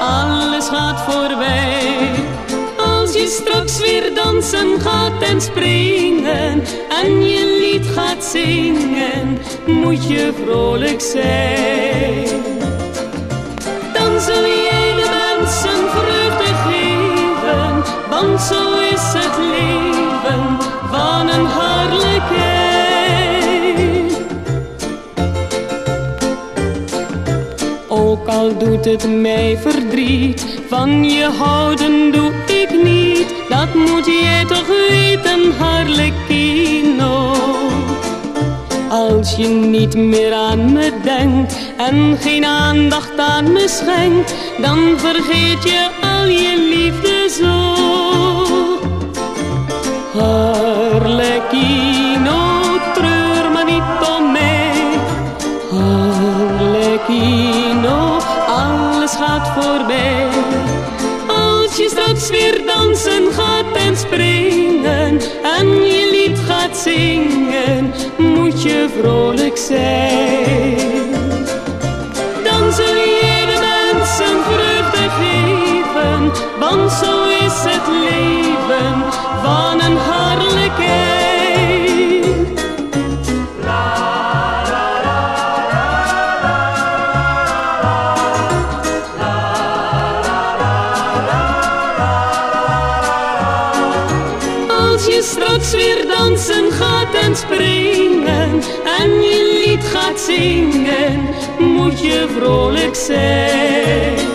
alles gaat voorbij. Als je straks weer dansen gaat en springen en je lied gaat zingen, moet je vrolijk zijn. Ook al doet het mij verdriet, van je houden doe ik niet. Dat moet jij toch weten, Harlekino. Als je niet meer aan me denkt en geen aandacht aan me schenkt, dan vergeet je al je liefde zo. Harlekino, treur maar niet om mij. Harlekino, gaat voorbij. Als je straks weer dansen gaat en springen en je lied gaat zingen, moet je vrolijk zijn. Dan zul je de mensen vreugde geven, want zo is het leven je straks weer dansen gaat en springen en je lied gaat zingen, moet je vrolijk zijn.